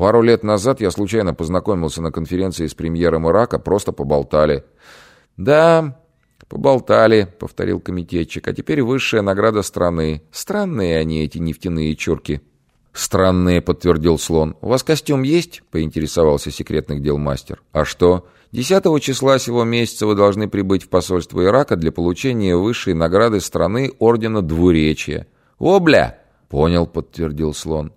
Пару лет назад я случайно познакомился на конференции с премьером Ирака, просто поболтали. «Да, поболтали», — повторил комитетчик, «а теперь высшая награда страны. Странные они, эти нефтяные чурки». «Странные», — подтвердил слон. «У вас костюм есть?» — поинтересовался секретных дел мастер. «А что?» «Десятого числа сего месяца вы должны прибыть в посольство Ирака для получения высшей награды страны Ордена Двуречия». «Обля!» «Понял», — подтвердил слон.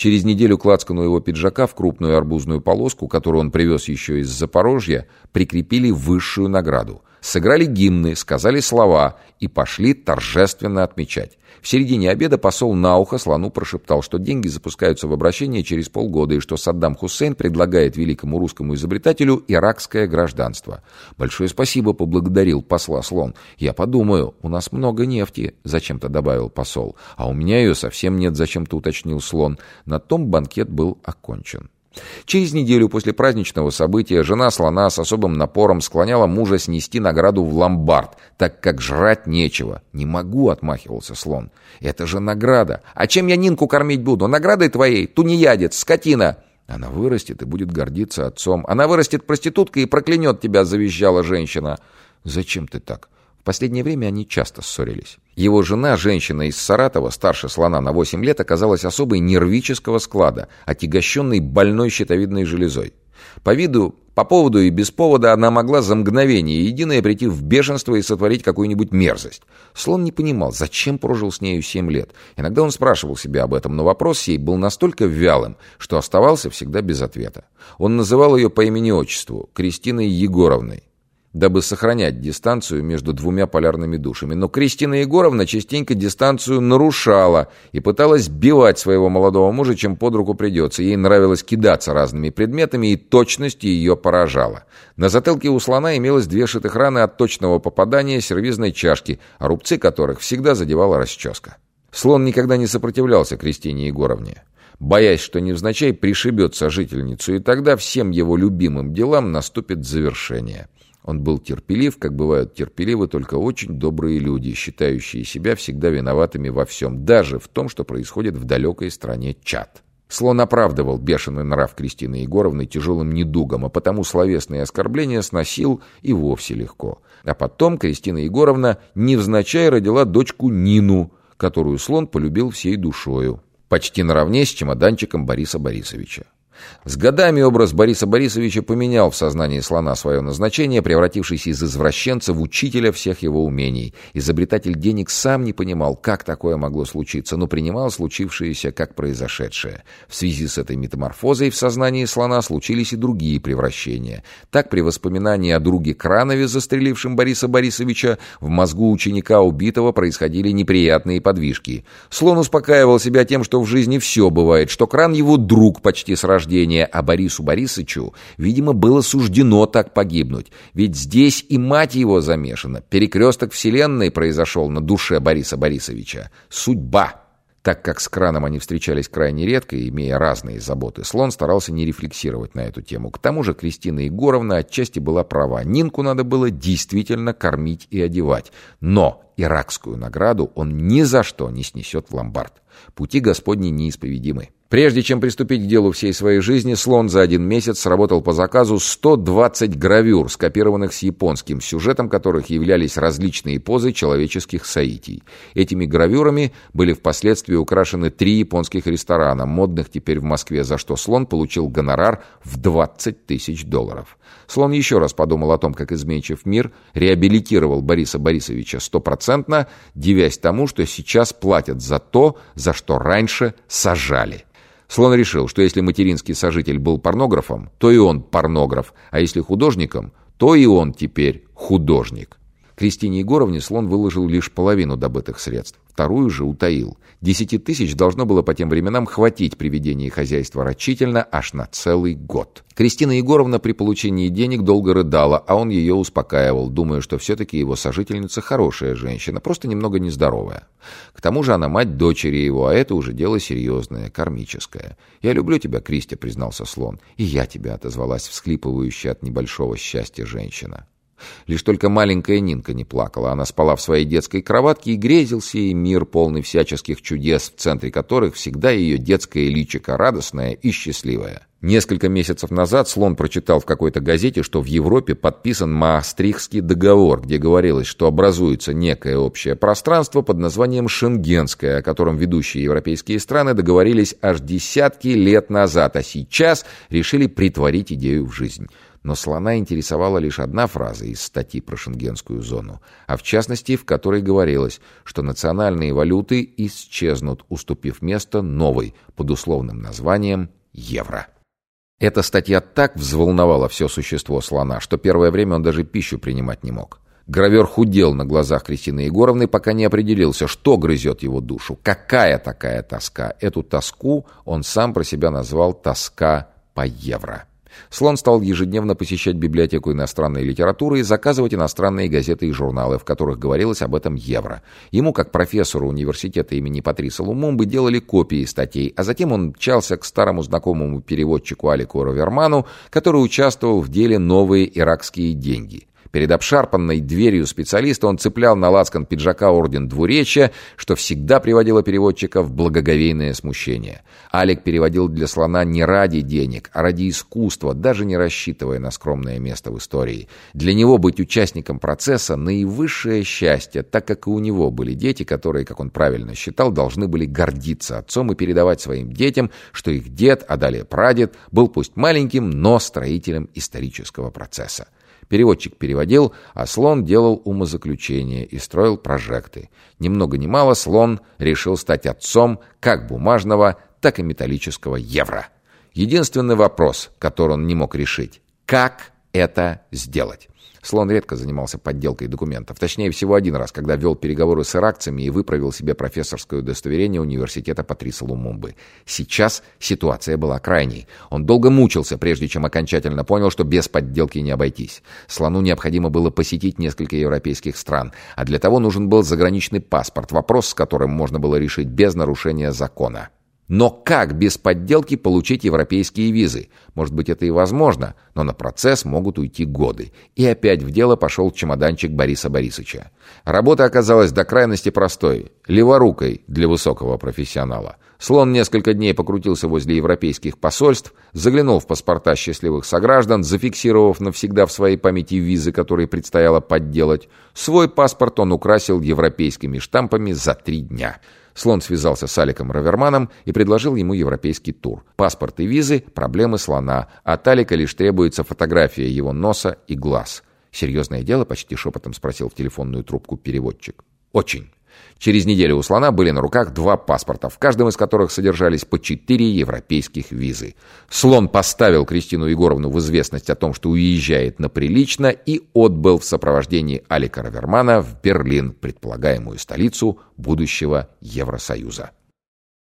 Через неделю к лацкану его пиджака в крупную арбузную полоску, которую он привез еще из Запорожья, прикрепили высшую награду. Сыграли гимны, сказали слова и пошли торжественно отмечать. В середине обеда посол на ухо слону прошептал, что деньги запускаются в обращение через полгода и что Саддам Хусейн предлагает великому русскому изобретателю иракское гражданство. «Большое спасибо», — поблагодарил посла слон. «Я подумаю, у нас много нефти», — зачем-то добавил посол. «А у меня ее совсем нет», — зачем-то уточнил слон. На том банкет был окончен. Через неделю после праздничного события жена слона с особым напором склоняла мужа снести награду в ломбард, так как жрать нечего. «Не могу», — отмахивался слон. «Это же награда. А чем я Нинку кормить буду? Наградой твоей? Тунеядец, скотина!» Она вырастет и будет гордиться отцом. Она вырастет проституткой и проклянет тебя, завизжала женщина. «Зачем ты так?» В последнее время они часто ссорились. Его жена, женщина из Саратова, старше слона на 8 лет, оказалась особой нервического склада, отягощенной больной щитовидной железой. По виду, по поводу и без повода она могла за мгновение единое прийти в бешенство и сотворить какую-нибудь мерзость. Слон не понимал, зачем прожил с нею семь лет. Иногда он спрашивал себя об этом, но вопрос сей был настолько вялым, что оставался всегда без ответа. Он называл ее по имени-отчеству, Кристиной Егоровной дабы сохранять дистанцию между двумя полярными душами. Но Кристина Егоровна частенько дистанцию нарушала и пыталась бивать своего молодого мужа, чем под руку придется. Ей нравилось кидаться разными предметами, и точность ее поражала. На затылке у слона имелось две шитых раны от точного попадания сервизной чашки, а рубцы которых всегда задевала расческа. Слон никогда не сопротивлялся Кристине Егоровне боясь, что невзначай пришибет сожительницу, и тогда всем его любимым делам наступит завершение. Он был терпелив, как бывают терпеливы только очень добрые люди, считающие себя всегда виноватыми во всем, даже в том, что происходит в далекой стране Чад. Слон оправдывал бешеный нрав Кристины Егоровны тяжелым недугом, а потому словесные оскорбления сносил и вовсе легко. А потом Кристина Егоровна невзначай родила дочку Нину, которую слон полюбил всей душою, почти наравне с чемоданчиком Бориса Борисовича. С годами образ Бориса Борисовича поменял в сознании слона свое назначение, превратившись из извращенца в учителя всех его умений. Изобретатель денег сам не понимал, как такое могло случиться, но принимал случившееся как произошедшее. В связи с этой метаморфозой в сознании слона случились и другие превращения. Так, при воспоминании о друге Кранове, застрелившем Бориса Борисовича, в мозгу ученика убитого происходили неприятные подвижки. Слон успокаивал себя тем, что в жизни все бывает, что Кран его друг почти с рождения, а Борису Борисовичу, видимо, было суждено так погибнуть. Ведь здесь и мать его замешана. Перекресток вселенной произошел на душе Бориса Борисовича. Судьба. Так как с краном они встречались крайне редко, имея разные заботы, слон старался не рефлексировать на эту тему. К тому же Кристина Егоровна отчасти была права. Нинку надо было действительно кормить и одевать. Но иракскую награду он ни за что не снесет в ломбард. Пути Господни неисповедимы. Прежде чем приступить к делу всей своей жизни, Слон за один месяц сработал по заказу 120 гравюр, скопированных с японским, сюжетом которых являлись различные позы человеческих соитий. Этими гравюрами были впоследствии украшены три японских ресторана, модных теперь в Москве, за что Слон получил гонорар в 20 тысяч долларов. Слон еще раз подумал о том, как изменчив мир, реабилитировал Бориса Борисовича стопроцентно, дивясь тому, что сейчас платят за то, за что раньше сажали. Слон решил, что если материнский сожитель был порнографом, то и он порнограф, а если художником, то и он теперь художник. Кристине Егоровне слон выложил лишь половину добытых средств, вторую же утаил. Десяти тысяч должно было по тем временам хватить при ведении хозяйства рачительно аж на целый год. Кристина Егоровна при получении денег долго рыдала, а он ее успокаивал, думая, что все-таки его сожительница хорошая женщина, просто немного нездоровая. К тому же она мать дочери его, а это уже дело серьезное, кармическое. «Я люблю тебя, Кристи», — признался слон. «И я тебя», — отозвалась всхлипывающая от небольшого счастья женщина. Лишь только маленькая Нинка не плакала. Она спала в своей детской кроватке и грезился ей мир, полный всяческих чудес, в центре которых всегда ее детское личико, радостное и счастливое. Несколько месяцев назад Слон прочитал в какой-то газете, что в Европе подписан Маастрихтский договор, где говорилось, что образуется некое общее пространство под названием Шенгенское, о котором ведущие европейские страны договорились аж десятки лет назад, а сейчас решили притворить идею в жизнь. Но слона интересовала лишь одна фраза из статьи про шенгенскую зону, а в частности, в которой говорилось, что национальные валюты исчезнут, уступив место новой под условным названием «евро». Эта статья так взволновала все существо слона, что первое время он даже пищу принимать не мог. Гравер худел на глазах Кристины Егоровны, пока не определился, что грызет его душу, какая такая тоска. Эту тоску он сам про себя назвал «тоска по евро». Слон стал ежедневно посещать библиотеку иностранной литературы и заказывать иностранные газеты и журналы, в которых говорилось об этом евро. Ему, как профессору университета имени Патриса Лумумбы, делали копии статей, а затем он мчался к старому знакомому переводчику Алику Роверману, который участвовал в деле «Новые иракские деньги». Перед обшарпанной дверью специалиста он цеплял на лацкан пиджака орден двуречия, что всегда приводило переводчика в благоговейное смущение. Алик переводил для слона не ради денег, а ради искусства, даже не рассчитывая на скромное место в истории. Для него быть участником процесса – наивысшее счастье, так как и у него были дети, которые, как он правильно считал, должны были гордиться отцом и передавать своим детям, что их дед, а далее прадед, был пусть маленьким, но строителем исторического процесса. Переводчик переводил, а слон делал умозаключения и строил прожекты. Ни много ни мало слон решил стать отцом как бумажного, так и металлического евро. Единственный вопрос, который он не мог решить – как это сделать? Слон редко занимался подделкой документов. Точнее, всего один раз, когда вел переговоры с иракцами и выправил себе профессорское удостоверение университета Патриса Лумумбы. Сейчас ситуация была крайней. Он долго мучился, прежде чем окончательно понял, что без подделки не обойтись. Слону необходимо было посетить несколько европейских стран, а для того нужен был заграничный паспорт, вопрос с которым можно было решить без нарушения закона. Но как без подделки получить европейские визы? Может быть, это и возможно, но на процесс могут уйти годы. И опять в дело пошел чемоданчик Бориса Борисовича. Работа оказалась до крайности простой, леворукой для высокого профессионала. Слон несколько дней покрутился возле европейских посольств, заглянул в паспорта счастливых сограждан, зафиксировав навсегда в своей памяти визы, которые предстояло подделать. Свой паспорт он украсил европейскими штампами за три дня. Слон связался с Аликом Раверманом и предложил ему европейский тур. Паспорт и визы – проблемы слона, от Алика лишь требуется фотография его носа и глаз. «Серьезное дело?» – почти шепотом спросил в телефонную трубку переводчик. «Очень». Через неделю у слона были на руках два паспорта, в каждом из которых содержались по четыре европейских визы. Слон поставил Кристину Егоровну в известность о том, что уезжает на прилично, и отбыл в сопровождении Алика Равермана в Берлин, предполагаемую столицу будущего Евросоюза.